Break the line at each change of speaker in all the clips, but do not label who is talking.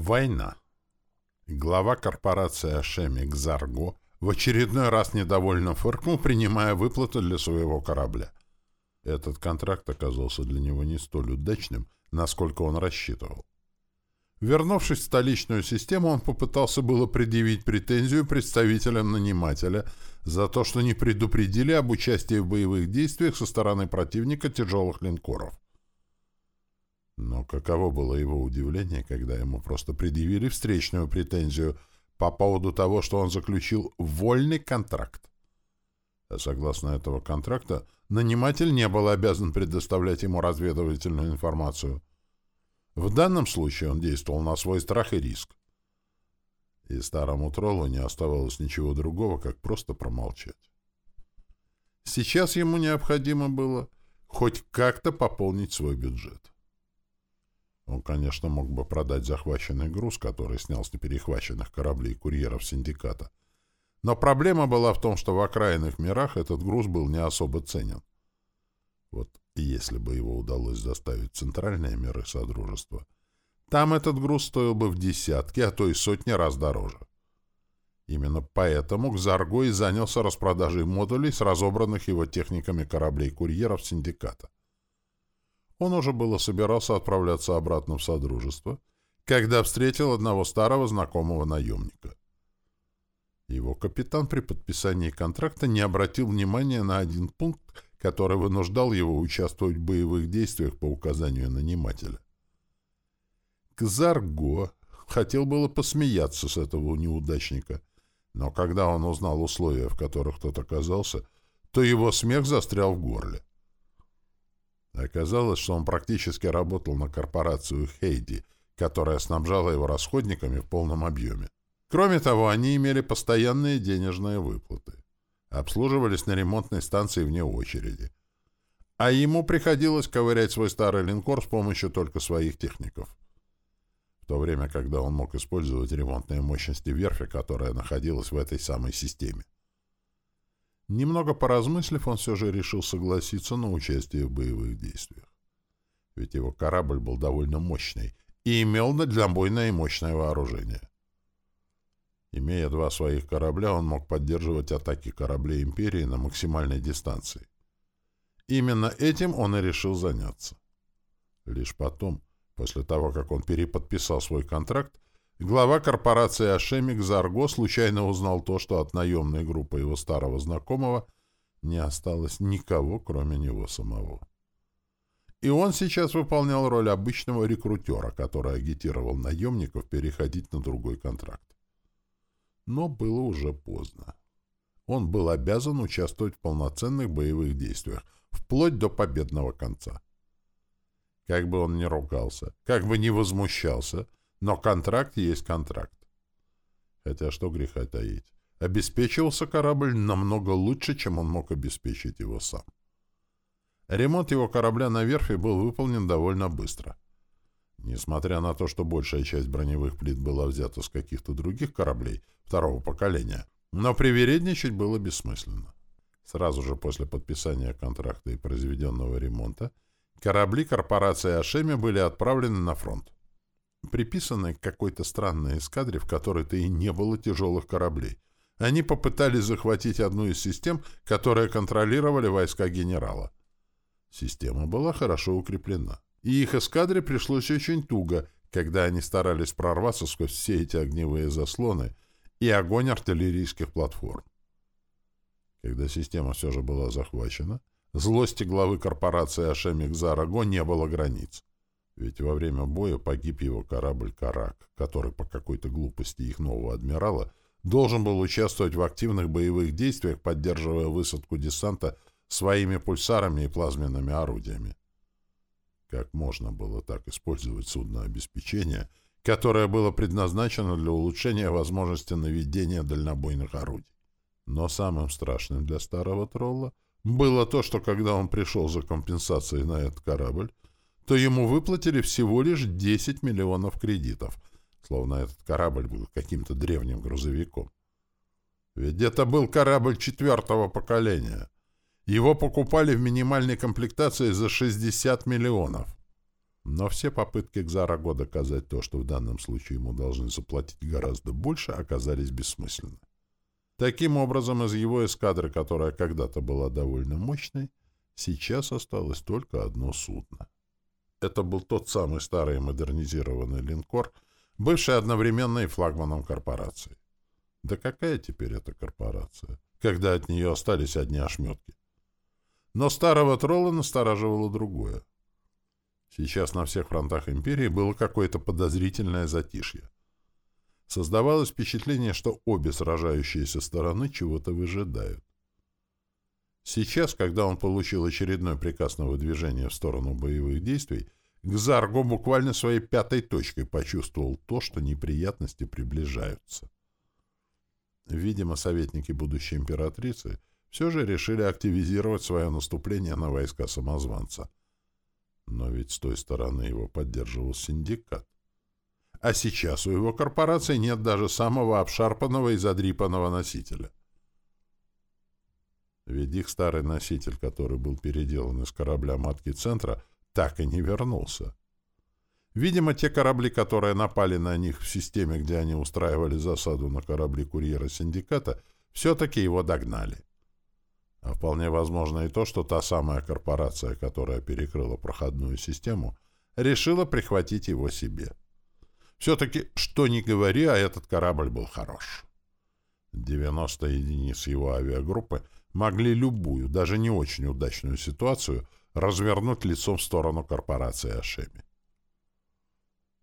Война. Глава корпорации Ашемик Зарго в очередной раз недовольно фыркнул, принимая выплату для своего корабля. Этот контракт оказался для него не столь удачным, насколько он рассчитывал. Вернувшись в столичную систему, он попытался было предъявить претензию представителям нанимателя за то, что не предупредили об участии в боевых действиях со стороны противника тяжелых линкоров. Но каково было его удивление, когда ему просто предъявили встречную претензию по поводу того, что он заключил вольный контракт. А согласно этого контракта, наниматель не был обязан предоставлять ему разведывательную информацию. В данном случае он действовал на свой страх и риск. И старому троллу не оставалось ничего другого, как просто промолчать. Сейчас ему необходимо было хоть как-то пополнить свой бюджет. Он, конечно, мог бы продать захваченный груз, который снял с неперехваченных кораблей курьеров синдиката. Но проблема была в том, что в окраинных мирах этот груз был не особо ценен. Вот если бы его удалось заставить центральные миры Содружества, там этот груз стоил бы в десятки, а то и сотни раз дороже. Именно поэтому Кзарго и занялся распродажей модулей с разобранных его техниками кораблей-курьеров синдиката. Он уже было собирался отправляться обратно в Содружество, когда встретил одного старого знакомого наемника. Его капитан при подписании контракта не обратил внимания на один пункт, который вынуждал его участвовать в боевых действиях по указанию нанимателя. Кзарго хотел было посмеяться с этого неудачника, но когда он узнал условия, в которых тот оказался, то его смех застрял в горле. Оказалось, что он практически работал на корпорацию Хейди, которая снабжала его расходниками в полном объеме. Кроме того, они имели постоянные денежные выплаты. Обслуживались на ремонтной станции вне очереди. А ему приходилось ковырять свой старый линкор с помощью только своих техников. В то время, когда он мог использовать ремонтные мощности верфи, которая находилась в этой самой системе. Немного поразмыслив, он все же решил согласиться на участие в боевых действиях. Ведь его корабль был довольно мощный и имел дальнобойное и мощное вооружение. Имея два своих корабля, он мог поддерживать атаки кораблей Империи на максимальной дистанции. Именно этим он и решил заняться. Лишь потом, после того, как он переподписал свой контракт, Глава корпорации «Ашемик» Зарго случайно узнал то, что от наемной группы его старого знакомого не осталось никого, кроме него самого. И он сейчас выполнял роль обычного рекрутера, который агитировал наемников переходить на другой контракт. Но было уже поздно. Он был обязан участвовать в полноценных боевых действиях, вплоть до победного конца. Как бы он ни ругался, как бы ни возмущался — но контракт есть контракт. Хотя что греха таить. Обеспечивался корабль намного лучше, чем он мог обеспечить его сам. Ремонт его корабля на верфи был выполнен довольно быстро. Несмотря на то, что большая часть броневых плит была взята с каких-то других кораблей второго поколения, но привередничать было бессмысленно. Сразу же после подписания контракта и произведенного ремонта корабли корпорации «Ашеми» были отправлены на фронт приписанной к какой-то странной эскадре, в которой-то и не было тяжелых кораблей. Они попытались захватить одну из систем, которые контролировали войска генерала. Система была хорошо укреплена. И их эскадре пришлось очень туго, когда они старались прорваться сквозь все эти огневые заслоны и огонь артиллерийских платформ. Когда система все же была захвачена, злости главы корпорации Ашемик Зараго не было границ. Ведь во время боя погиб его корабль «Карак», который по какой-то глупости их нового адмирала должен был участвовать в активных боевых действиях, поддерживая высадку десанта своими пульсарами и плазменными орудиями. Как можно было так использовать судно обеспечения, которое было предназначено для улучшения возможности наведения дальнобойных орудий? Но самым страшным для старого тролла было то, что когда он пришел за компенсацией на этот корабль, то ему выплатили всего лишь 10 миллионов кредитов, словно этот корабль был каким-то древним грузовиком. Ведь это был корабль четвертого поколения. Его покупали в минимальной комплектации за 60 миллионов. Но все попытки Кзараго доказать то, что в данном случае ему должны заплатить гораздо больше, оказались бессмысленны. Таким образом, из его эскадры, которая когда-то была довольно мощной, сейчас осталось только одно судно. Это был тот самый старый модернизированный линкор, бывший одновременно и флагманом корпорации. Да какая теперь эта корпорация, когда от нее остались одни ошметки? Но старого тролла настораживало другое. Сейчас на всех фронтах империи было какое-то подозрительное затишье. Создавалось впечатление, что обе сражающиеся стороны чего-то выжидают. Сейчас, когда он получил очередной приказ на выдвижение в сторону боевых действий, Гзарго буквально своей пятой точкой почувствовал то, что неприятности приближаются. Видимо, советники будущей императрицы все же решили активизировать свое наступление на войска самозванца. Но ведь с той стороны его поддерживал синдикат. А сейчас у его корпорации нет даже самого обшарпанного и задрипанного носителя. Ведь их старый носитель, который был переделан из корабля матки центра, так и не вернулся. Видимо, те корабли, которые напали на них в системе, где они устраивали засаду на корабли курьера синдиката, все-таки его догнали. А вполне возможно и то, что та самая корпорация, которая перекрыла проходную систему, решила прихватить его себе. Все-таки, что ни говори, а этот корабль был хорош. 90 единиц его авиагруппы могли любую, даже не очень удачную ситуацию развернуть лицом в сторону корпорации Ашеми.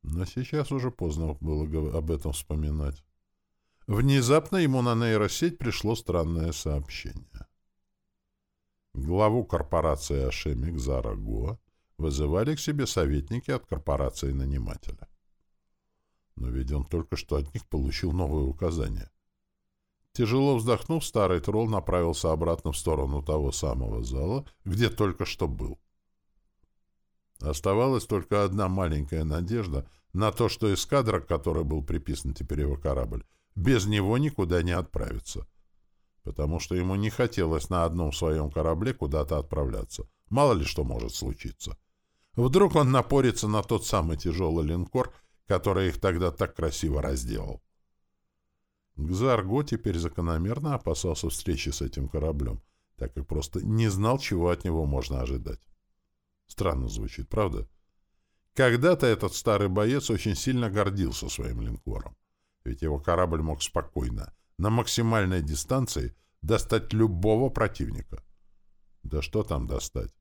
Но сейчас уже поздно было об этом вспоминать. Внезапно ему на нейросеть пришло странное сообщение. Главу корпорации Ашемик Зара Гоа вызывали к себе советники от корпорации нанимателя. Но ведь он только что от них получил новые указания. Тяжело вздохнув, старый тролл направился обратно в сторону того самого зала, где только что был. Оставалась только одна маленькая надежда на то, что эскадра, к которой был приписан теперь его корабль, без него никуда не отправится. Потому что ему не хотелось на одном своем корабле куда-то отправляться. Мало ли что может случиться. Вдруг он напорится на тот самый тяжелый линкор, который их тогда так красиво разделал. Гзарго теперь закономерно опасался встречи с этим кораблем, так как просто не знал, чего от него можно ожидать. Странно звучит, правда? Когда-то этот старый боец очень сильно гордился своим линкором, ведь его корабль мог спокойно, на максимальной дистанции, достать любого противника. Да что там достать?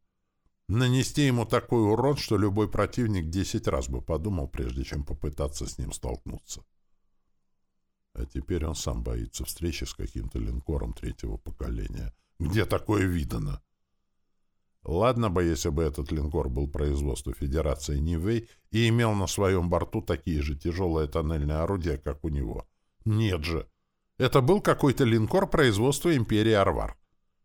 Нанести ему такой урон, что любой противник десять раз бы подумал, прежде чем попытаться с ним столкнуться. А теперь он сам боится встречи с каким-то линкором третьего поколения. Где такое видано? Ладно бы, если бы этот линкор был производства Федерации Нивэй и имел на своем борту такие же тяжелые тоннельные орудия, как у него. Нет же. Это был какой-то линкор производства Империи Арвар.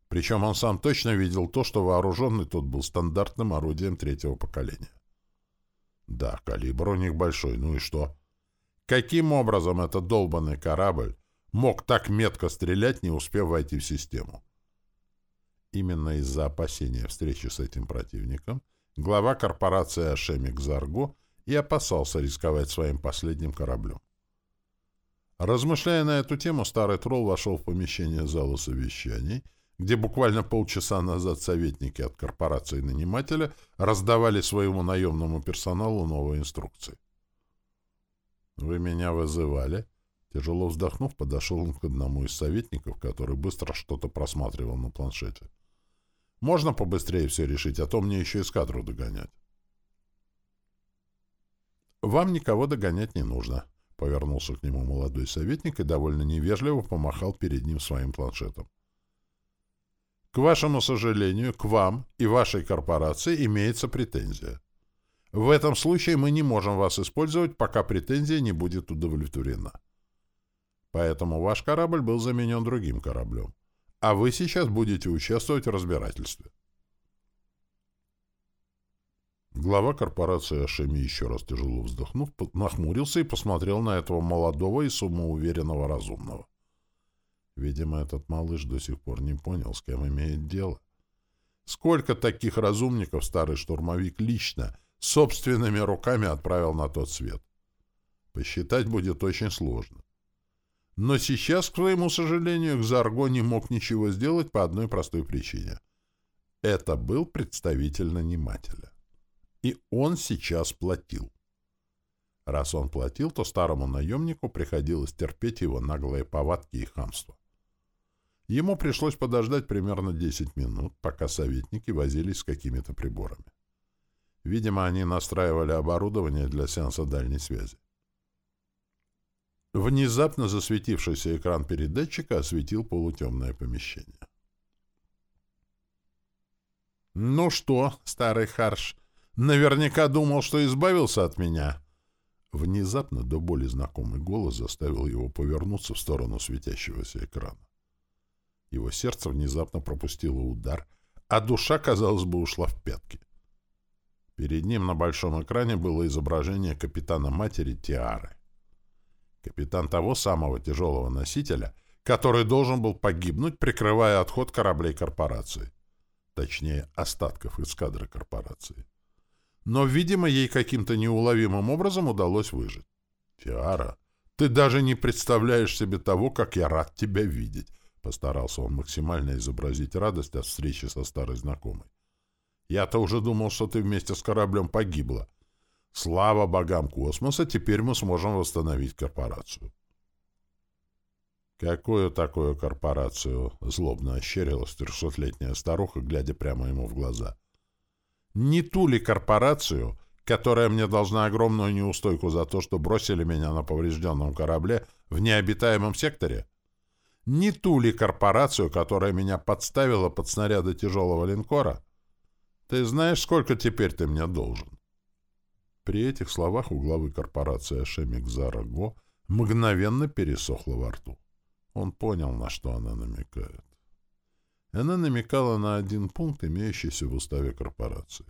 Причем он сам точно видел то, что вооруженный тут был стандартным орудием третьего поколения. Да, калибр у них большой, ну и что? Каким образом этот долбанный корабль мог так метко стрелять, не успев войти в систему? Именно из-за опасения встречи с этим противником глава корпорации Ашемик Зарго и опасался рисковать своим последним кораблем. Размышляя на эту тему, старый тролл вошел в помещение зала совещаний, где буквально полчаса назад советники от корпорации нанимателя раздавали своему наемному персоналу новые инструкции. «Вы меня вызывали?» Тяжело вздохнув, подошел он к одному из советников, который быстро что-то просматривал на планшете. «Можно побыстрее все решить, а то мне еще эскадру догонять». «Вам никого догонять не нужно», — повернулся к нему молодой советник и довольно невежливо помахал перед ним своим планшетом. «К вашему сожалению, к вам и вашей корпорации имеется претензия. В этом случае мы не можем вас использовать, пока претензия не будет удовлетворена. Поэтому ваш корабль был заменен другим кораблем. А вы сейчас будете участвовать в разбирательстве. Глава корпорации Ашеми, еще раз тяжело вздохнув, нахмурился и посмотрел на этого молодого и самоуверенного разумного. Видимо, этот малыш до сих пор не понял, с кем имеет дело. Сколько таких разумников старый штурмовик лично собственными руками отправил на тот свет. Посчитать будет очень сложно. Но сейчас, к своему сожалению, Кзарго не мог ничего сделать по одной простой причине. Это был представитель нанимателя. И он сейчас платил. Раз он платил, то старому наемнику приходилось терпеть его наглые повадки и хамство. Ему пришлось подождать примерно 10 минут, пока советники возились с какими-то приборами. Видимо, они настраивали оборудование для сеанса дальней связи. Внезапно засветившийся экран передатчика осветил полутемное помещение. «Ну что, старый харш, наверняка думал, что избавился от меня?» Внезапно до боли знакомый голос заставил его повернуться в сторону светящегося экрана. Его сердце внезапно пропустило удар, а душа, казалось бы, ушла в пятки. Перед ним на большом экране было изображение капитана-матери Тиары. Капитан того самого тяжелого носителя, который должен был погибнуть, прикрывая отход кораблей корпорации. Точнее, остатков эскадры корпорации но, видимо, ей каким-то неуловимым образом удалось выжить. «Тиара, ты даже не представляешь себе того, как я рад тебя видеть!» Постарался он максимально изобразить радость от встречи со старой знакомой. «Я-то уже думал, что ты вместе с кораблем погибла. Слава богам космоса, теперь мы сможем восстановить корпорацию». «Какую такую корпорацию?» — злобно ощерилась трехсотлетняя старуха, глядя прямо ему в глаза — не ту ли корпорацию, которая мне должна огромную неустойку за то, что бросили меня на поврежденном корабле в необитаемом секторе? Не ту ли корпорацию, которая меня подставила под снаряды тяжелого линкора? Ты знаешь, сколько теперь ты мне должен?» При этих словах у главы корпорации Ашемик Зараго мгновенно пересохло во рту. Он понял, на что она намекает. Она намекала на один пункт, имеющийся в уставе корпорации.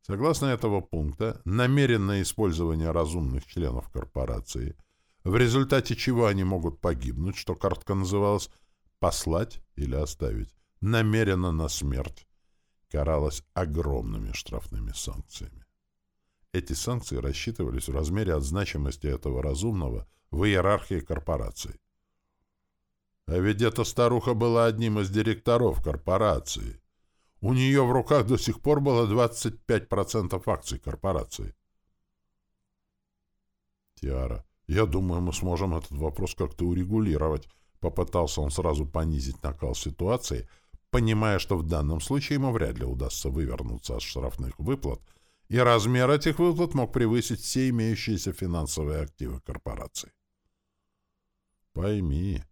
Согласно этого пункта, намеренное использование разумных членов корпорации, в результате чего они могут погибнуть, что картка называлась «послать» или «оставить», намеренно на смерть, каралось огромными штрафными санкциями. Эти санкции рассчитывались в размере от значимости этого разумного в иерархии корпорации. А ведь эта старуха была одним из директоров корпорации. У нее в руках до сих пор было 25% акций корпорации. Тиара, я думаю, мы сможем этот вопрос как-то урегулировать. Попытался он сразу понизить накал ситуации, понимая, что в данном случае ему вряд ли удастся вывернуться от штрафных выплат, и размер этих выплат мог превысить все имеющиеся финансовые активы корпорации. Пойми,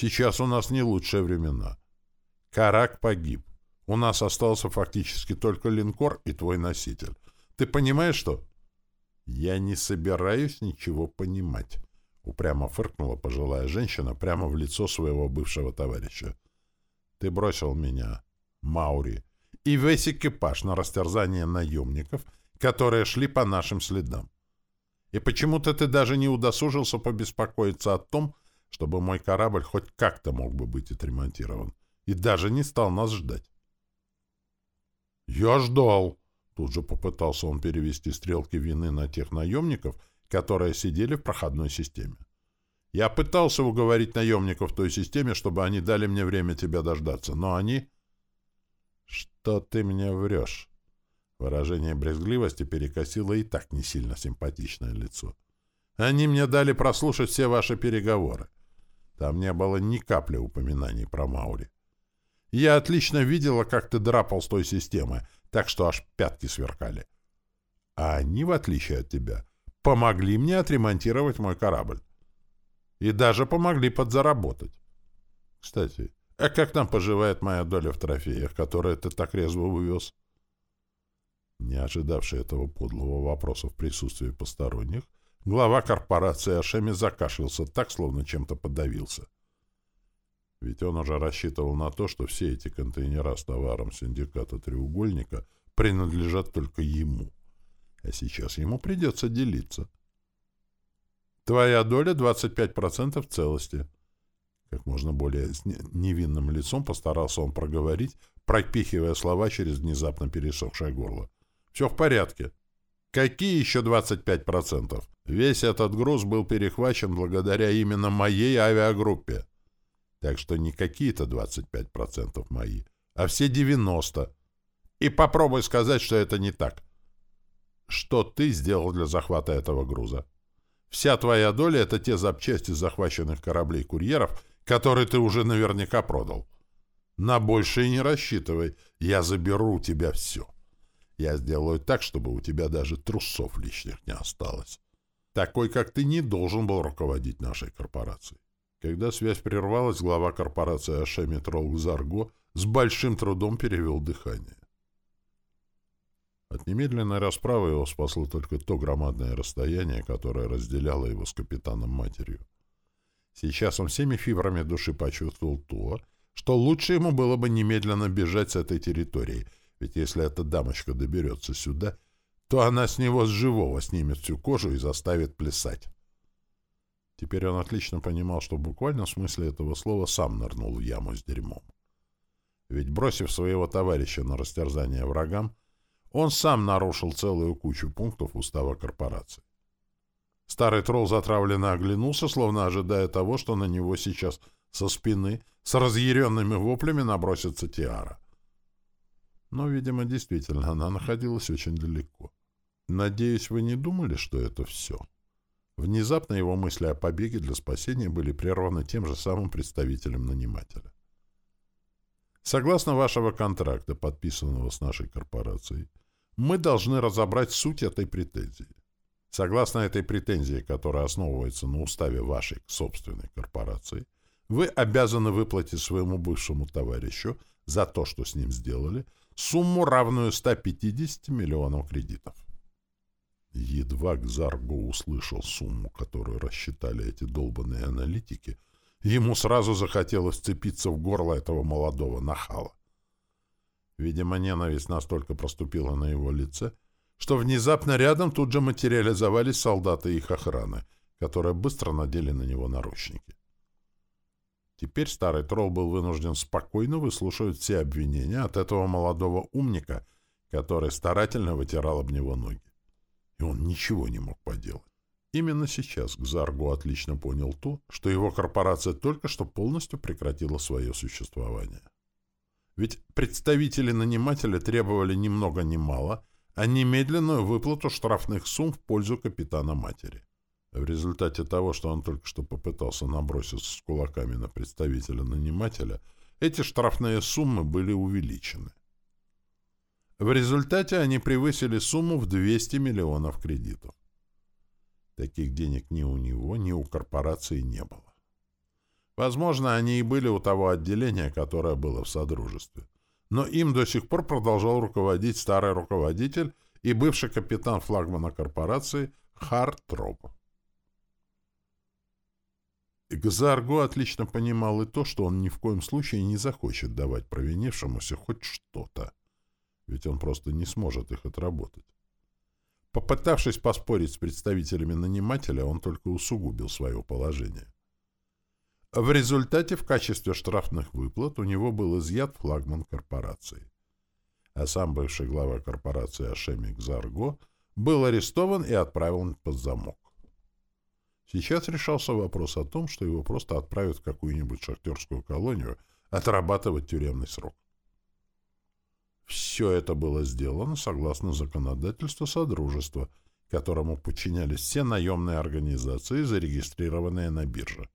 Сейчас у нас не лучшие времена. Карак погиб. У нас остался фактически только линкор и твой носитель. Ты понимаешь, что...» «Я не собираюсь ничего понимать», — упрямо фыркнула пожилая женщина прямо в лицо своего бывшего товарища. «Ты бросил меня, Маури, и весь экипаж на растерзание наемников, которые шли по нашим следам. И почему-то ты даже не удосужился побеспокоиться о том, чтобы мой корабль хоть как-то мог бы быть отремонтирован, и даже не стал нас ждать. «Я ждал!» Тут же попытался он перевести стрелки вины на тех наемников, которые сидели в проходной системе. «Я пытался уговорить наемников в той системе, чтобы они дали мне время тебя дождаться, но они...» «Что ты мне врешь?» Выражение брезгливости перекосило и так не сильно симпатичное лицо. «Они мне дали прослушать все ваши переговоры. Там не было ни капли упоминаний про Маури. Я отлично видела, как ты драпал с той системы, так что аж пятки сверкали. А они, в отличие от тебя, помогли мне отремонтировать мой корабль. И даже помогли подзаработать. Кстати, а как там поживает моя доля в трофеях, которые ты так резво вывез? Не ожидавший этого подлого вопроса в присутствии посторонних, Глава корпорации Ашеми закашлялся так, словно чем-то подавился. Ведь он уже рассчитывал на то, что все эти контейнера с товаром синдиката «Треугольника» принадлежат только ему. А сейчас ему придется делиться. Твоя доля 25% целости. Как можно более невинным лицом постарался он проговорить, пропихивая слова через внезапно пересохшее горло. Все в порядке. Какие еще 25%? Весь этот груз был перехвачен благодаря именно моей авиагруппе. Так что не какие-то 25% мои, а все 90%. И попробуй сказать, что это не так. Что ты сделал для захвата этого груза? Вся твоя доля — это те запчасти захваченных кораблей-курьеров, которые ты уже наверняка продал. На большее не рассчитывай. Я заберу у тебя все. Я сделаю так, чтобы у тебя даже трусов лишних не осталось. Такой, как ты, не должен был руководить нашей корпорацией. Когда связь прервалась, глава корпорации Ашеми Зарго с большим трудом перевел дыхание. От немедленной расправы его спасло только то громадное расстояние, которое разделяло его с капитаном-матерью. Сейчас он всеми фибрами души почувствовал то, что лучше ему было бы немедленно бежать с этой территории, ведь если эта дамочка доберется сюда, то она с него с живого снимет всю кожу и заставит плясать. Теперь он отлично понимал, что буквально в смысле этого слова сам нырнул в яму с дерьмом. Ведь, бросив своего товарища на растерзание врагам, он сам нарушил целую кучу пунктов устава корпорации. Старый тролл затравленно оглянулся, словно ожидая того, что на него сейчас со спины с разъяренными воплями набросится Тиара. Но, видимо, действительно, она находилась очень далеко. Надеюсь, вы не думали, что это все? Внезапно его мысли о побеге для спасения были прерваны тем же самым представителем нанимателя. Согласно вашего контракта, подписанного с нашей корпорацией, мы должны разобрать суть этой претензии. Согласно этой претензии, которая основывается на уставе вашей собственной корпорации, вы обязаны выплатить своему бывшему товарищу за то, что с ним сделали, сумму, равную 150 миллионов кредитов. Едва Гзарго услышал сумму, которую рассчитали эти долбанные аналитики, ему сразу захотелось вцепиться в горло этого молодого нахала. Видимо, ненависть настолько проступила на его лице, что внезапно рядом тут же материализовались солдаты их охраны, которые быстро надели на него наручники. Теперь старый тролл был вынужден спокойно выслушивать все обвинения от этого молодого умника, который старательно вытирал об него ноги. И он ничего не мог поделать. Именно сейчас Гзаргу отлично понял то, что его корпорация только что полностью прекратила свое существование. Ведь представители нанимателя требовали ни много ни мало, а немедленную выплату штрафных сумм в пользу капитана матери. В результате того, что он только что попытался наброситься с кулаками на представителя нанимателя, эти штрафные суммы были увеличены. В результате они превысили сумму в 200 миллионов кредитов. Таких денег ни у него, ни у корпорации не было. Возможно, они и были у того отделения, которое было в Содружестве. Но им до сих пор продолжал руководить старый руководитель и бывший капитан флагмана корпорации Хартроп. Гзарго отлично понимал и то, что он ни в коем случае не захочет давать провинившемуся хоть что-то, ведь он просто не сможет их отработать. Попытавшись поспорить с представителями нанимателя, он только усугубил свое положение. В результате в качестве штрафных выплат у него был изъят флагман корпорации. А сам бывший глава корпорации Ашемик Зарго был арестован и отправлен под замок. Сейчас решался вопрос о том, что его просто отправят в какую-нибудь шахтерскую колонию отрабатывать тюремный срок. Все это было сделано согласно законодательству Содружества, которому подчинялись все наемные организации, зарегистрированные на бирже.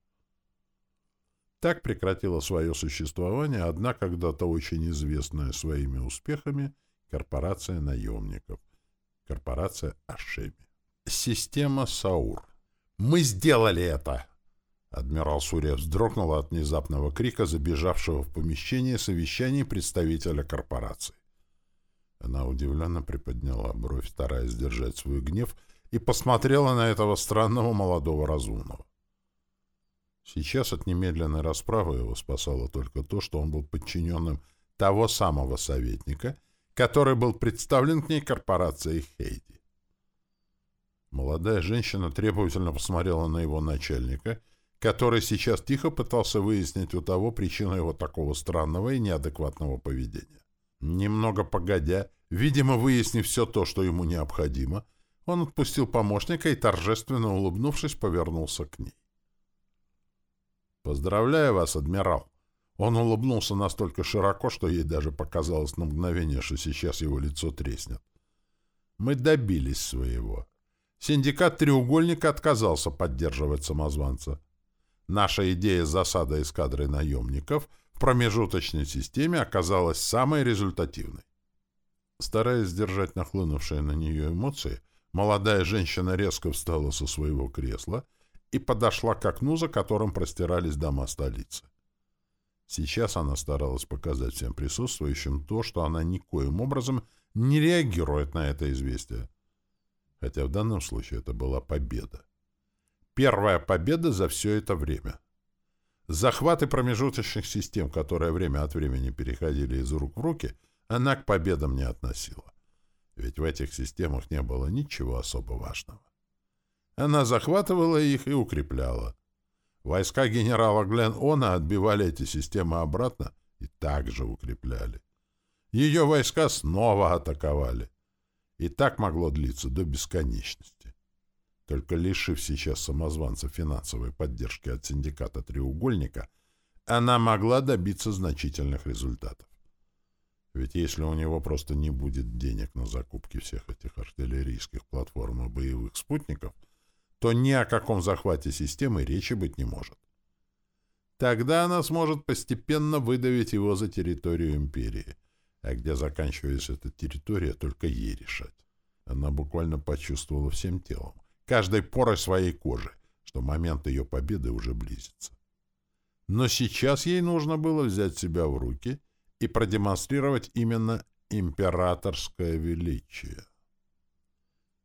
Так прекратила свое существование одна когда-то очень известная своими успехами корпорация наемников, корпорация Ашеми. Система Саур. «Мы сделали это!» Адмирал Сурья вздрогнул от внезапного крика, забежавшего в помещение совещаний представителя корпорации. Она удивленно приподняла бровь, стараясь сдержать свой гнев, и посмотрела на этого странного молодого разумного. Сейчас от немедленной расправы его спасало только то, что он был подчиненным того самого советника, который был представлен к ней корпорацией Хейди. Молодая женщина требовательно посмотрела на его начальника, который сейчас тихо пытался выяснить у того причину его такого странного и неадекватного поведения. Немного погодя, видимо, выяснив все то, что ему необходимо, Он отпустил помощника и, торжественно улыбнувшись, повернулся к ней. «Поздравляю вас, адмирал!» Он улыбнулся настолько широко, что ей даже показалось на мгновение, что сейчас его лицо треснет. «Мы добились своего. Синдикат «Треугольника» отказался поддерживать самозванца. Наша идея засада эскадры наемников в промежуточной системе оказалась самой результативной. Стараясь сдержать нахлынувшие на нее эмоции, молодая женщина резко встала со своего кресла и подошла к окну, за которым простирались дома столицы. Сейчас она старалась показать всем присутствующим то, что она никоим образом не реагирует на это известие. Хотя в данном случае это была победа. Первая победа за все это время. Захваты промежуточных систем, которые время от времени переходили из рук в руки, она к победам не относила. Ведь в этих системах не было ничего особо важного. Она захватывала их и укрепляла. Войска генерала Глен Она отбивали эти системы обратно и также укрепляли. Ее войска снова атаковали. И так могло длиться до бесконечности. Только лишив сейчас самозванца финансовой поддержки от синдиката «Треугольника», она могла добиться значительных результатов. Ведь если у него просто не будет денег на закупки всех этих артиллерийских платформ и боевых спутников, то ни о каком захвате системы речи быть не может. Тогда она сможет постепенно выдавить его за территорию империи, а где заканчивается эта территория, только ей решать. Она буквально почувствовала всем телом, каждой порой своей кожи, что момент ее победы уже близится. Но сейчас ей нужно было взять себя в руки — и продемонстрировать именно императорское величие.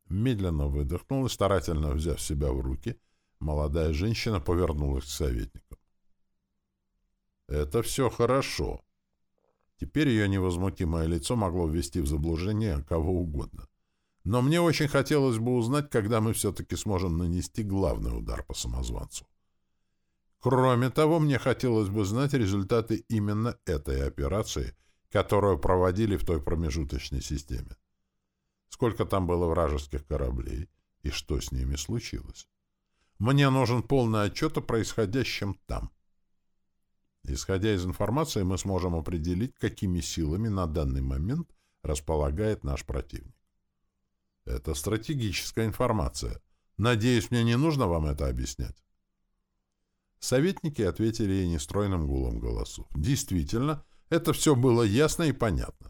Медленно выдохнул и, старательно взяв себя в руки, молодая женщина повернулась к советникам. «Это все хорошо». Теперь ее невозмутимое лицо могло ввести в заблуждение кого угодно. Но мне очень хотелось бы узнать, когда мы все-таки сможем нанести главный удар по самозванцу. Кроме того, мне хотелось бы знать результаты именно этой операции, которую проводили в той промежуточной системе. Сколько там было вражеских кораблей и что с ними случилось. Мне нужен полный отчет о происходящем там. Исходя из информации, мы сможем определить, какими силами на данный момент располагает наш противник. Это стратегическая информация. Надеюсь, мне не нужно вам это объяснять. Советники ответили ей нестройным гулом голосов. Действительно, это все было ясно и понятно.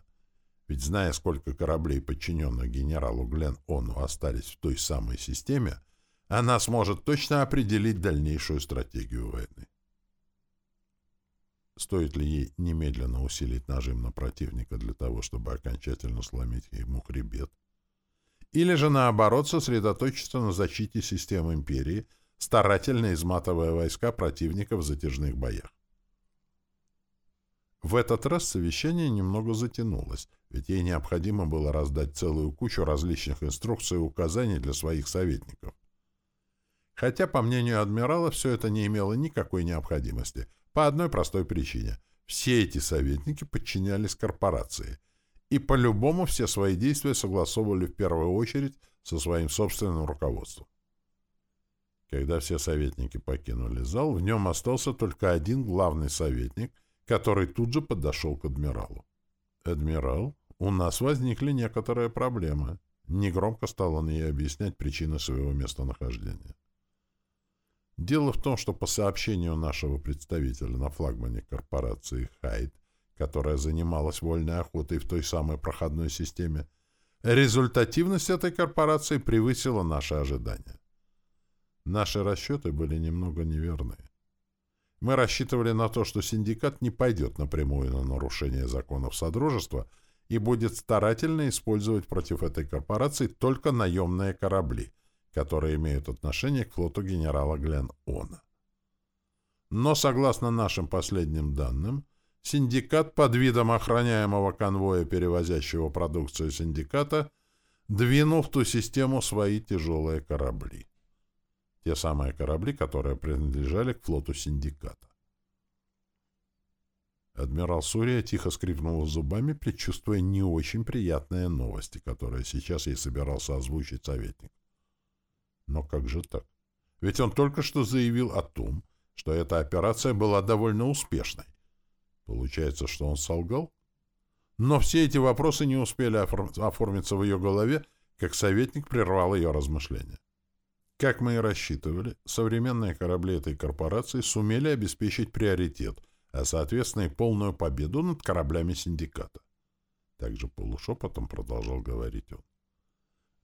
Ведь зная, сколько кораблей, подчиненных генералу Глен Ону, остались в той самой системе, она сможет точно определить дальнейшую стратегию войны. Стоит ли ей немедленно усилить нажим на противника для того, чтобы окончательно сломить ему хребет? Или же, наоборот, сосредоточиться на защите систем империи – старательно изматывая войска противника в затяжных боях. В этот раз совещание немного затянулось, ведь ей необходимо было раздать целую кучу различных инструкций и указаний для своих советников. Хотя, по мнению адмирала, все это не имело никакой необходимости, по одной простой причине. Все эти советники подчинялись корпорации, и по-любому все свои действия согласовывали в первую очередь со своим собственным руководством. Когда все советники покинули зал, в нем остался только один главный советник, который тут же подошел к адмиралу. «Адмирал, у нас возникли некоторые проблемы». Негромко стал он ей объяснять причины своего местонахождения. Дело в том, что по сообщению нашего представителя на флагмане корпорации «Хайд», которая занималась вольной охотой в той самой проходной системе, результативность этой корпорации превысила наши ожидания. Наши расчеты были немного неверные. Мы рассчитывали на то, что синдикат не пойдет напрямую на нарушение законов Содружества и будет старательно использовать против этой корпорации только наемные корабли, которые имеют отношение к флоту генерала Глен Она. Но, согласно нашим последним данным, синдикат под видом охраняемого конвоя, перевозящего продукцию синдиката, двинул в ту систему свои тяжелые корабли те самые корабли, которые принадлежали к флоту синдиката. Адмирал Сурия тихо скрипнула зубами, предчувствуя не очень приятные новости, которые сейчас ей собирался озвучить советник. Но как же так? Ведь он только что заявил о том, что эта операция была довольно успешной. Получается, что он солгал? Но все эти вопросы не успели оформиться в ее голове, как советник прервал ее размышления. Как мы и рассчитывали, современные корабли этой корпорации сумели обеспечить приоритет, а соответственно и полную победу над кораблями синдиката. Также полушепотом продолжал говорить он.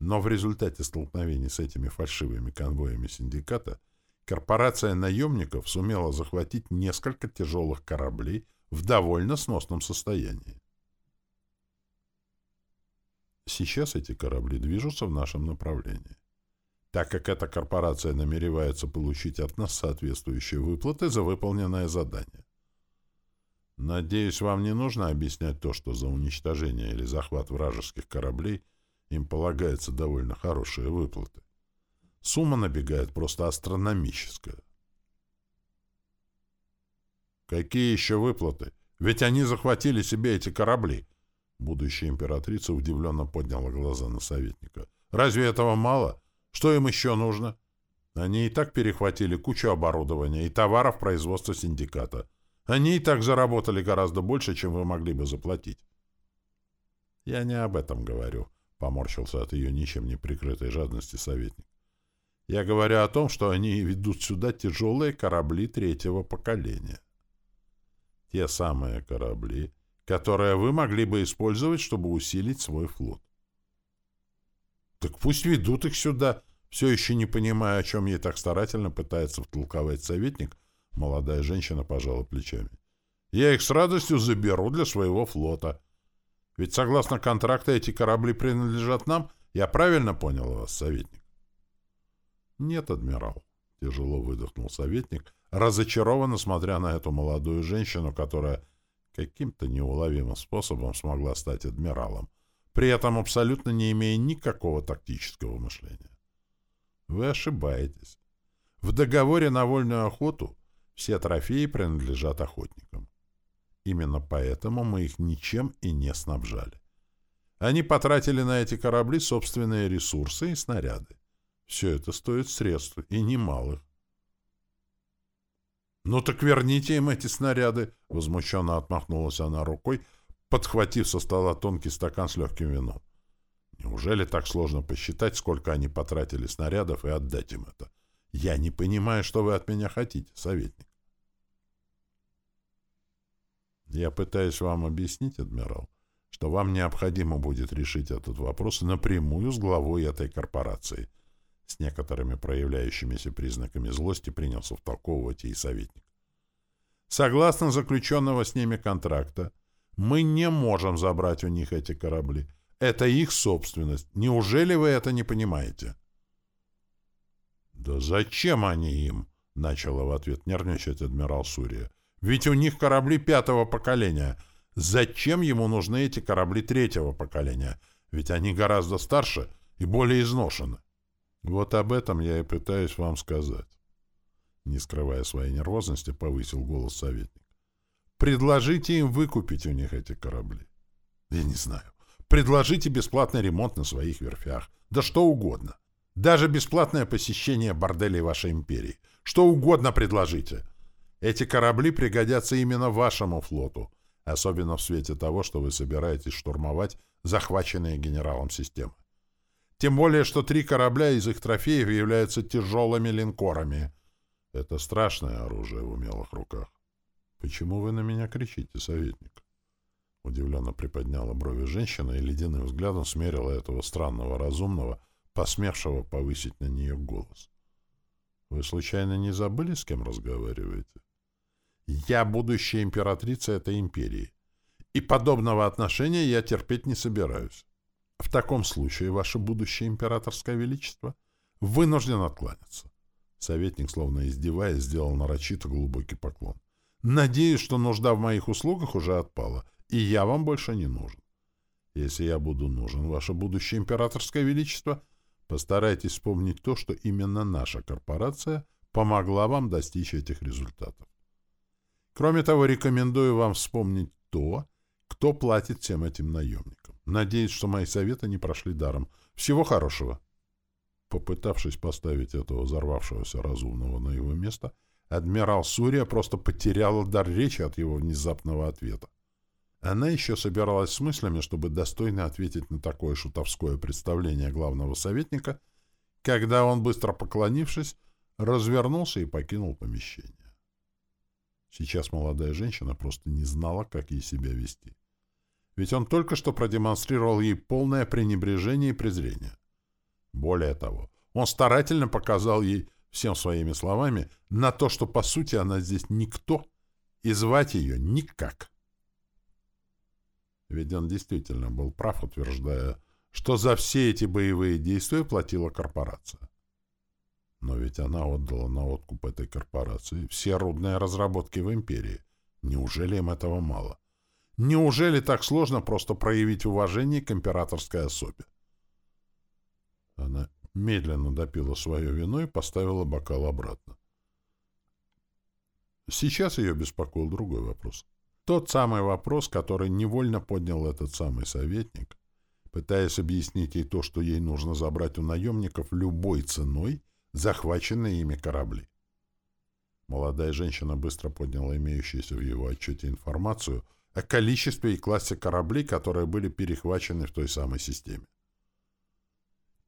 Но в результате столкновений с этими фальшивыми конвоями синдиката корпорация наемников сумела захватить несколько тяжелых кораблей в довольно сносном состоянии. Сейчас эти корабли движутся в нашем направлении. Так как эта корпорация намеревается получить от нас соответствующие выплаты за выполненное задание. Надеюсь, вам не нужно объяснять то, что за уничтожение или захват вражеских кораблей им полагается довольно хорошие выплаты. Сумма набегает просто астрономическая. Какие еще выплаты? Ведь они захватили себе эти корабли. Будущая императрица удивленно подняла глаза на советника. «Разве этого мало? Что им еще нужно?» Они и так перехватили кучу оборудования и товаров производства синдиката. Они и так заработали гораздо больше, чем вы могли бы заплатить. «Я не об этом говорю», — поморщился от ее ничем не прикрытой жадности советник. «Я говорю о том, что они ведут сюда тяжелые корабли третьего поколения. Те самые корабли, которое вы могли бы использовать, чтобы усилить свой флот. Так пусть ведут их сюда, все еще не понимая, о чем ей так старательно пытается втолковать советник, молодая женщина пожала плечами. Я их с радостью заберу для своего флота. Ведь согласно контракту эти корабли принадлежат нам, я правильно понял вас, советник? Нет, адмирал, тяжело выдохнул советник, разочарованно смотря на эту молодую женщину, которая каким-то неуловимым способом смогла стать адмиралом, при этом абсолютно не имея никакого тактического мышления. Вы ошибаетесь. В договоре на вольную охоту все трофеи принадлежат охотникам. Именно поэтому мы их ничем и не снабжали. Они потратили на эти корабли собственные ресурсы и снаряды. Все это стоит средств, и немалых. «Ну так верните им эти снаряды!» — возмущенно отмахнулась она рукой, подхватив со стола тонкий стакан с легким вином. «Неужели так сложно посчитать, сколько они потратили снарядов и отдать им это? Я не понимаю, что вы от меня хотите, советник». «Я пытаюсь вам объяснить, адмирал, что вам необходимо будет решить этот вопрос напрямую с главой этой корпорации», с некоторыми проявляющимися признаками злости принялся втолковывать ей советник. Согласно заключенного с ними контракта, мы не можем забрать у них эти корабли. Это их собственность. Неужели вы это не понимаете? «Да зачем они им?» — начала в ответ нервничать адмирал Сурия. «Ведь у них корабли пятого поколения. Зачем ему нужны эти корабли третьего поколения? Ведь они гораздо старше и более изношены». Вот об этом я и пытаюсь вам сказать. Не скрывая своей нервозности, повысил голос советник. Предложите им выкупить у них эти корабли. Я не знаю. Предложите бесплатный ремонт на своих верфях. Да что угодно. Даже бесплатное посещение борделей вашей империи. Что угодно предложите. Эти корабли пригодятся именно вашему флоту, особенно в свете того, что вы собираетесь штурмовать захваченные генералом системы. Тем более, что три корабля из их трофеев являются тяжелыми линкорами. Это страшное оружие в умелых руках. «Почему вы на меня кричите, советник?» Удивленно приподняла брови женщина и ледяным взглядом смерила этого странного разумного, посмевшего повысить на нее голос. «Вы случайно не забыли, с кем разговариваете?» «Я будущая императрица этой империи, и подобного отношения я терпеть не собираюсь. В таком случае, ваше будущее императорское величество вынужден откланяться. Советник, словно издеваясь, сделал нарочито глубокий поклон. Надеюсь, что нужда в моих услугах уже отпала, и я вам больше не нужен. Если я буду нужен, ваше будущее императорское величество, постарайтесь вспомнить то, что именно наша корпорация помогла вам достичь этих результатов. Кроме того, рекомендую вам вспомнить то, кто платит всем этим наемникам. Надеюсь, что мои советы не прошли даром. Всего хорошего. Попытавшись поставить этого взорвавшегося разумного на его место, адмирал Сурия просто потеряла дар речи от его внезапного ответа. Она еще собиралась с мыслями, чтобы достойно ответить на такое шутовское представление главного советника, когда он, быстро поклонившись, развернулся и покинул помещение. Сейчас молодая женщина просто не знала, как ей себя вести. Ведь он только что продемонстрировал ей полное пренебрежение и презрение. Более того, он старательно показал ей всем своими словами на то, что по сути она здесь никто, и звать ее никак. Ведь он действительно был прав, утверждая, что за все эти боевые действия платила корпорация. Но ведь она отдала на откуп этой корпорации все рудные разработки в империи. Неужели им этого мало? Неужели так сложно просто проявить уважение к императорской особе? Она медленно допила свое вино и поставила бокал обратно. Сейчас ее беспокоил другой вопрос. Тот самый вопрос, который невольно поднял этот самый советник, пытаясь объяснить ей то, что ей нужно забрать у наемников любой ценой — захваченные ими корабли. Молодая женщина быстро подняла имеющуюся в его отчете информацию о количестве и классе кораблей, которые были перехвачены в той самой системе.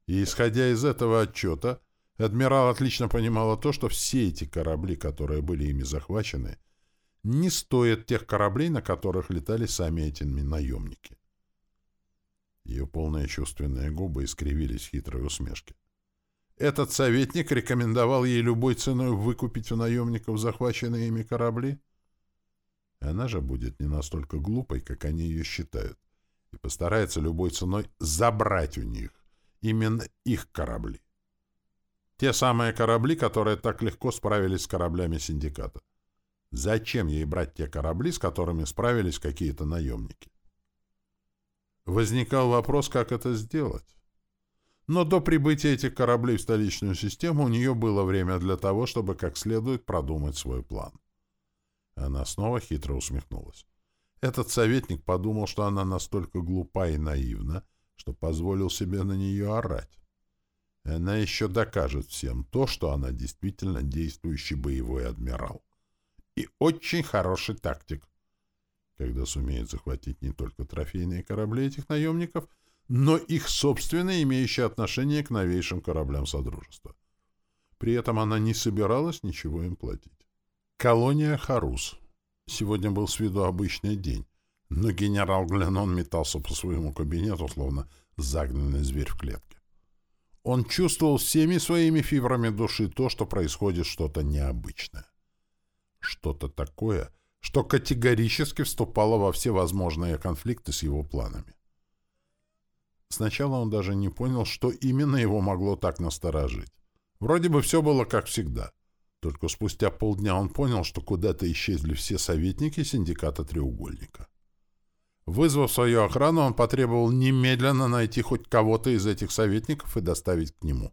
И исходя из этого отчета, адмирал отлично понимала то, что все эти корабли, которые были ими захвачены, не стоят тех кораблей, на которых летали сами эти наемники. Ее полные чувственные губы искривились хитрой усмешке. Этот советник рекомендовал ей любой ценой выкупить у наемников захваченные ими корабли? Она же будет не настолько глупой, как они ее считают, и постарается любой ценой забрать у них именно их корабли. Те самые корабли, которые так легко справились с кораблями синдиката. Зачем ей брать те корабли, с которыми справились какие-то наемники? Возникал вопрос, как это сделать. Но до прибытия этих кораблей в столичную систему у нее было время для того, чтобы как следует продумать свой план. Она снова хитро усмехнулась. Этот советник подумал, что она настолько глупа и наивна, что позволил себе на нее орать. Она еще докажет всем то, что она действительно действующий боевой адмирал. И очень хороший тактик. Когда сумеет захватить не только трофейные корабли этих наемников, но их собственные, имеющие отношение к новейшим кораблям Содружества. При этом она не собиралась ничего им платить. Колония Харус. Сегодня был с виду обычный день, но генерал Гленон метался по своему кабинету, словно загнанный зверь в клетке. Он чувствовал всеми своими фибрами души то, что происходит что-то необычное. Что-то такое, что категорически вступало во все возможные конфликты с его планами. Сначала он даже не понял, что именно его могло так насторожить. Вроде бы все было как всегда. Только спустя полдня он понял, что куда-то исчезли все советники синдиката «Треугольника». Вызвав свою охрану, он потребовал немедленно найти хоть кого-то из этих советников и доставить к нему.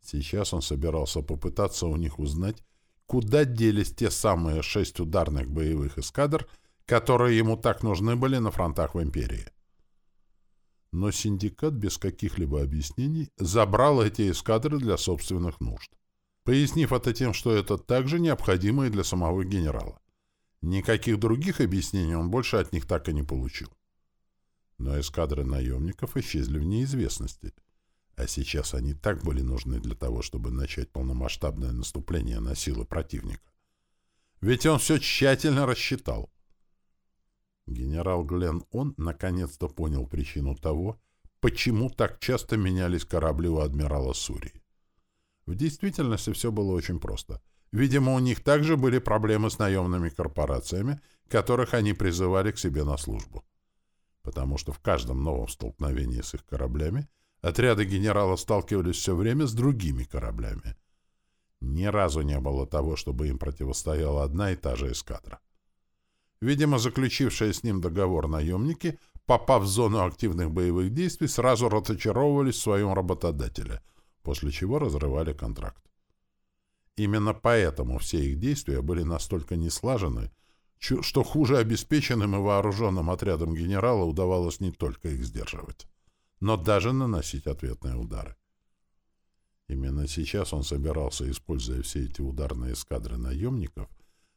Сейчас он собирался попытаться у них узнать, куда делись те самые шесть ударных боевых эскадр, которые ему так нужны были на фронтах в Империи но синдикат без каких-либо объяснений забрал эти эскадры для собственных нужд, пояснив это тем, что это также необходимо и для самого генерала. Никаких других объяснений он больше от них так и не получил. Но эскадры наемников исчезли в неизвестности, а сейчас они так были нужны для того, чтобы начать полномасштабное наступление на силы противника. Ведь он все тщательно рассчитал. Генерал Глен Он наконец-то понял причину того, почему так часто менялись корабли у адмирала Сурии. В действительности все было очень просто. Видимо, у них также были проблемы с наемными корпорациями, которых они призывали к себе на службу. Потому что в каждом новом столкновении с их кораблями отряды генерала сталкивались все время с другими кораблями. Ни разу не было того, чтобы им противостояла одна и та же эскадра. Видимо, заключившие с ним договор наемники, попав в зону активных боевых действий, сразу разочаровывались в своем работодателе, после чего разрывали контракт. Именно поэтому все их действия были настолько неслажены, что хуже обеспеченным и вооруженным отрядам генерала удавалось не только их сдерживать, но даже наносить ответные удары. Именно сейчас он собирался, используя все эти ударные эскадры наемников,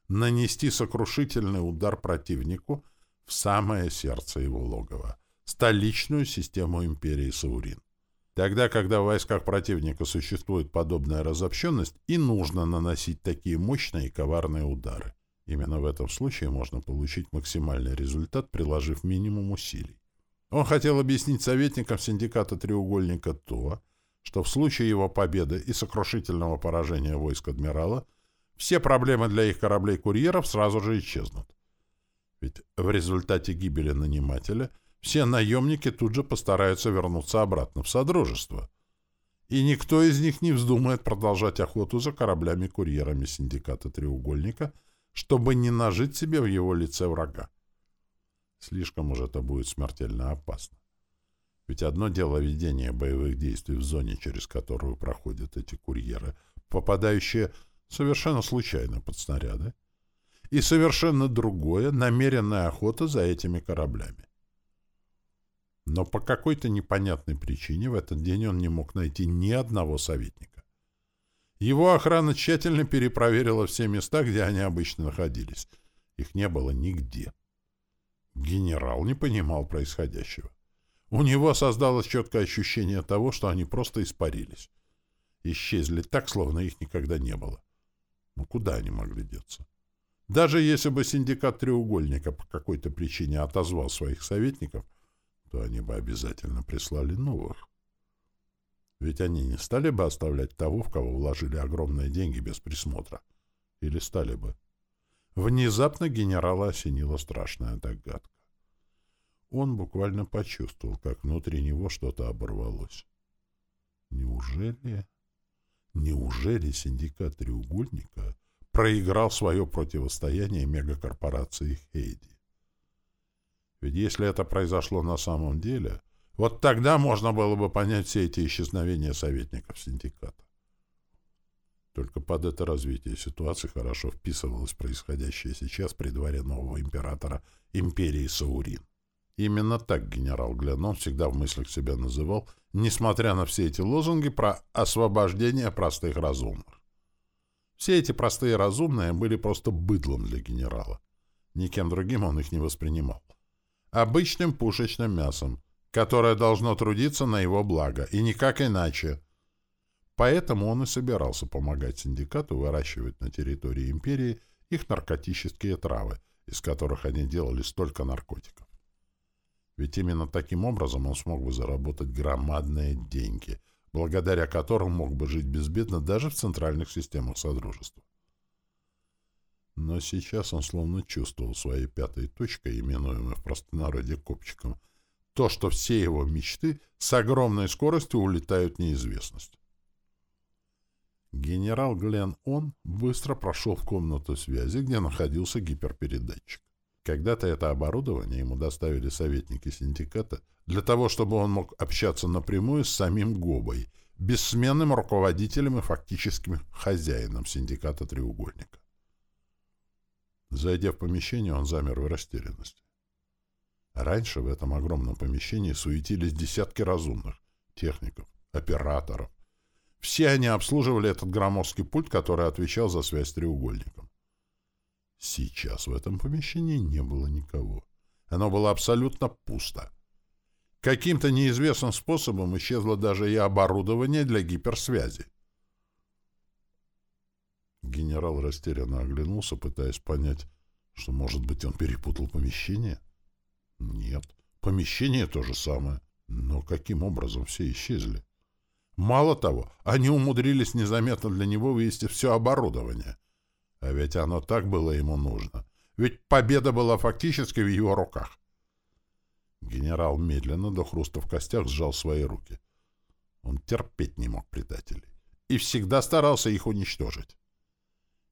нанести сокрушительный удар противнику в самое сердце его логова — столичную систему империи Саурин. Тогда, когда в войсках противника существует подобная разобщенность, и нужно наносить такие мощные и коварные удары. Именно в этом случае можно получить максимальный результат, приложив минимум усилий. Он хотел объяснить советникам синдиката «Треугольника» то, что в случае его победы и сокрушительного поражения войск адмирала все проблемы для их кораблей-курьеров сразу же исчезнут. Ведь в результате гибели нанимателя – все наемники тут же постараются вернуться обратно в Содружество. И никто из них не вздумает продолжать охоту за кораблями-курьерами синдиката «Треугольника», чтобы не нажить себе в его лице врага. Слишком уж это будет смертельно опасно. Ведь одно дело ведение боевых действий в зоне, через которую проходят эти курьеры, попадающие совершенно случайно под снаряды, и совершенно другое — намеренная охота за этими кораблями. Но по какой-то непонятной причине в этот день он не мог найти ни одного советника. Его охрана тщательно перепроверила все места, где они обычно находились. Их не было нигде. Генерал не понимал происходящего. У него создалось четкое ощущение того, что они просто испарились. Исчезли так, словно их никогда не было. Ну куда они могли деться? Даже если бы синдикат треугольника по какой-то причине отозвал своих советников — то они бы обязательно прислали новых. Ведь они не стали бы оставлять того, в кого вложили огромные деньги без присмотра. Или стали бы. Внезапно генерала осенила страшная догадка. Он буквально почувствовал, как внутри него что-то оборвалось. Неужели... Неужели синдикат «Треугольника» проиграл свое противостояние мегакорпорации Хейди? Ведь если это произошло на самом деле, вот тогда можно было бы понять все эти исчезновения советников синдиката. Только под это развитие ситуации хорошо вписывалось происходящее сейчас при дворе нового императора империи Саурин. Именно так генерал Гленон всегда в мыслях себя называл, несмотря на все эти лозунги про освобождение простых разумных. Все эти простые разумные были просто быдлом для генерала. Никем другим он их не воспринимал обычным пушечным мясом, которое должно трудиться на его благо, и никак иначе. Поэтому он и собирался помогать синдикату выращивать на территории империи их наркотические травы, из которых они делали столько наркотиков. Ведь именно таким образом он смог бы заработать громадные деньги, благодаря которым мог бы жить безбедно даже в центральных системах Содружества. Но сейчас он словно чувствовал своей пятой точкой, именуемой в простонародье копчиком, то, что все его мечты с огромной скоростью улетают в неизвестность. Генерал Глен Он быстро прошел в комнату связи, где находился гиперпередатчик. Когда-то это оборудование ему доставили советники синдиката для того, чтобы он мог общаться напрямую с самим Гобой, бессменным руководителем и фактическим хозяином синдиката «Треугольника». Зайдя в помещение, он замер в растерянности. Раньше в этом огромном помещении суетились десятки разумных, техников, операторов. Все они обслуживали этот громоздкий пульт, который отвечал за связь с треугольником. Сейчас в этом помещении не было никого. Оно было абсолютно пусто. Каким-то неизвестным способом исчезло даже и оборудование для гиперсвязи. Генерал растерянно оглянулся, пытаясь понять, что, может быть, он перепутал помещение? Нет, помещение то же самое. Но каким образом все исчезли? Мало того, они умудрились незаметно для него вывести все оборудование. А ведь оно так было ему нужно. Ведь победа была фактически в его руках. Генерал медленно до хруста в костях сжал свои руки. Он терпеть не мог предателей и всегда старался их уничтожить.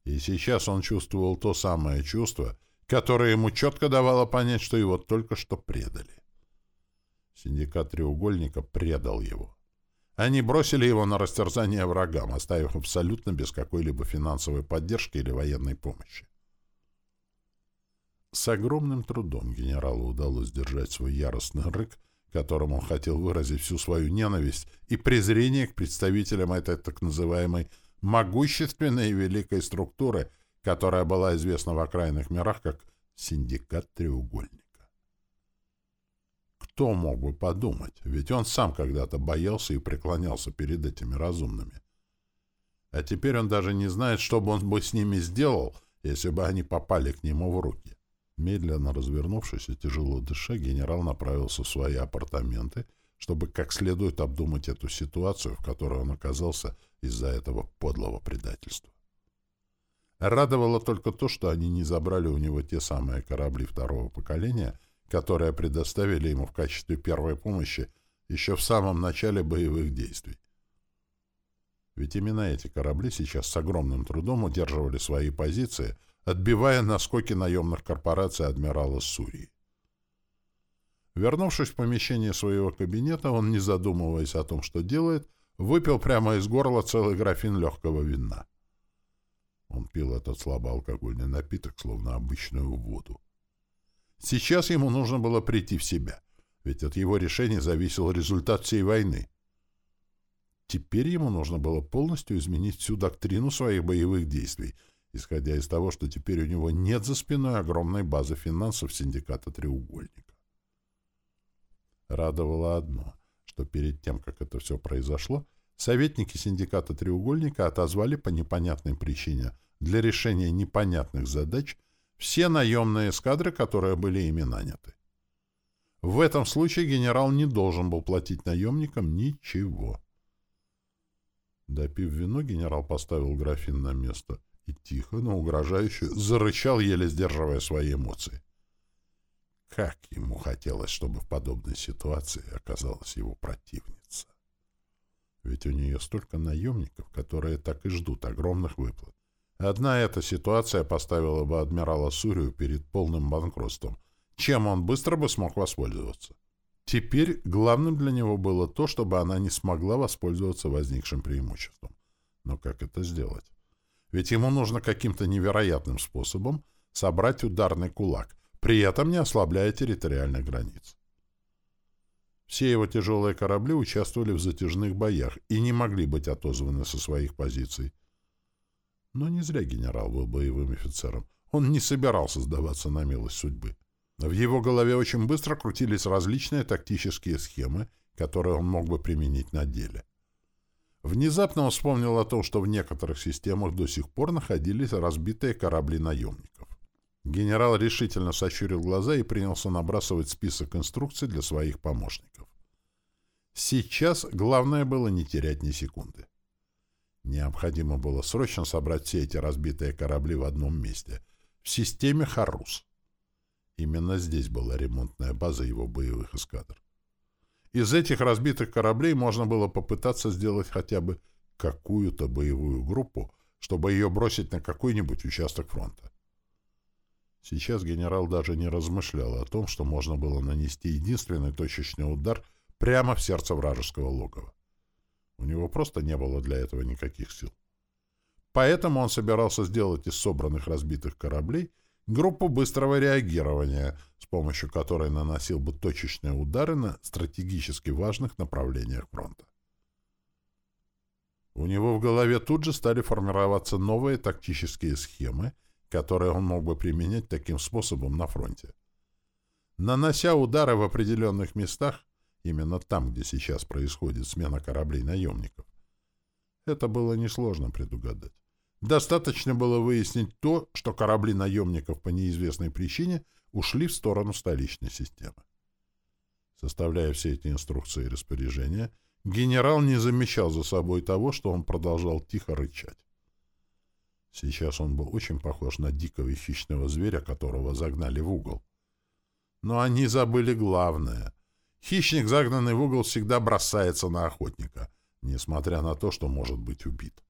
И сейчас он чувствовал то самое чувство, которое ему четко давало понять, что его только что предали. Синдикат треугольника предал его. Они бросили его на растерзание врагам, оставив абсолютно без какой-либо финансовой поддержки или военной помощи. С огромным трудом генералу удалось держать свой яростный рык, которым он хотел выразить всю свою ненависть и презрение к представителям этой так называемой могущественной и великой структуры, которая была известна в окраинных мирах как «Синдикат Треугольника». Кто мог бы подумать, ведь он сам когда-то боялся и преклонялся перед этими разумными. А теперь он даже не знает, что бы он бы с ними сделал, если бы они попали к нему в руки. Медленно развернувшись и тяжело дыша, генерал направился в свои апартаменты, чтобы как следует обдумать эту ситуацию, в которой он оказался из-за этого подлого предательства. Радовало только то, что они не забрали у него те самые корабли второго поколения, которые предоставили ему в качестве первой помощи еще в самом начале боевых действий. Ведь именно эти корабли сейчас с огромным трудом удерживали свои позиции — отбивая наскоки наемных корпораций адмирала Сурии. Вернувшись в помещение своего кабинета, он, не задумываясь о том, что делает, выпил прямо из горла целый графин легкого вина. Он пил этот слабоалкогольный напиток, словно обычную воду. Сейчас ему нужно было прийти в себя, ведь от его решения зависел результат всей войны. Теперь ему нужно было полностью изменить всю доктрину своих боевых действий — исходя из того, что теперь у него нет за спиной огромной базы финансов синдиката «Треугольника». Радовало одно, что перед тем, как это все произошло, советники синдиката «Треугольника» отозвали по непонятной причине для решения непонятных задач все наемные эскадры, которые были ими наняты. В этом случае генерал не должен был платить наемникам ничего. Допив вино, генерал поставил графин на место и тихо, но угрожающе зарычал, еле сдерживая свои эмоции. Как ему хотелось, чтобы в подобной ситуации оказалась его противница. Ведь у нее столько наемников, которые так и ждут огромных выплат. Одна эта ситуация поставила бы адмирала Сурию перед полным банкротством, чем он быстро бы смог воспользоваться. Теперь главным для него было то, чтобы она не смогла воспользоваться возникшим преимуществом. Но как это сделать? ведь ему нужно каким-то невероятным способом собрать ударный кулак, при этом не ослабляя территориальных границ. Все его тяжелые корабли участвовали в затяжных боях и не могли быть отозваны со своих позиций. Но не зря генерал был боевым офицером. Он не собирался сдаваться на милость судьбы. В его голове очень быстро крутились различные тактические схемы, которые он мог бы применить на деле. Внезапно он вспомнил о том, что в некоторых системах до сих пор находились разбитые корабли наемников. Генерал решительно сощурил глаза и принялся набрасывать список инструкций для своих помощников. Сейчас главное было не терять ни секунды. Необходимо было срочно собрать все эти разбитые корабли в одном месте, в системе «Харус». Именно здесь была ремонтная база его боевых эскадр. Из этих разбитых кораблей можно было попытаться сделать хотя бы какую-то боевую группу, чтобы ее бросить на какой-нибудь участок фронта. Сейчас генерал даже не размышлял о том, что можно было нанести единственный точечный удар прямо в сердце вражеского логова. У него просто не было для этого никаких сил. Поэтому он собирался сделать из собранных разбитых кораблей группу быстрого реагирования, с помощью которой наносил бы точечные удары на стратегически важных направлениях фронта. У него в голове тут же стали формироваться новые тактические схемы, которые он мог бы применять таким способом на фронте. Нанося удары в определенных местах, именно там, где сейчас происходит смена кораблей наемников, это было несложно предугадать. Достаточно было выяснить то, что корабли наемников по неизвестной причине ушли в сторону столичной системы. Составляя все эти инструкции и распоряжения, генерал не замечал за собой того, что он продолжал тихо рычать. Сейчас он был очень похож на дикого хищного зверя, которого загнали в угол. Но они забыли главное. Хищник, загнанный в угол, всегда бросается на охотника, несмотря на то, что может быть убит.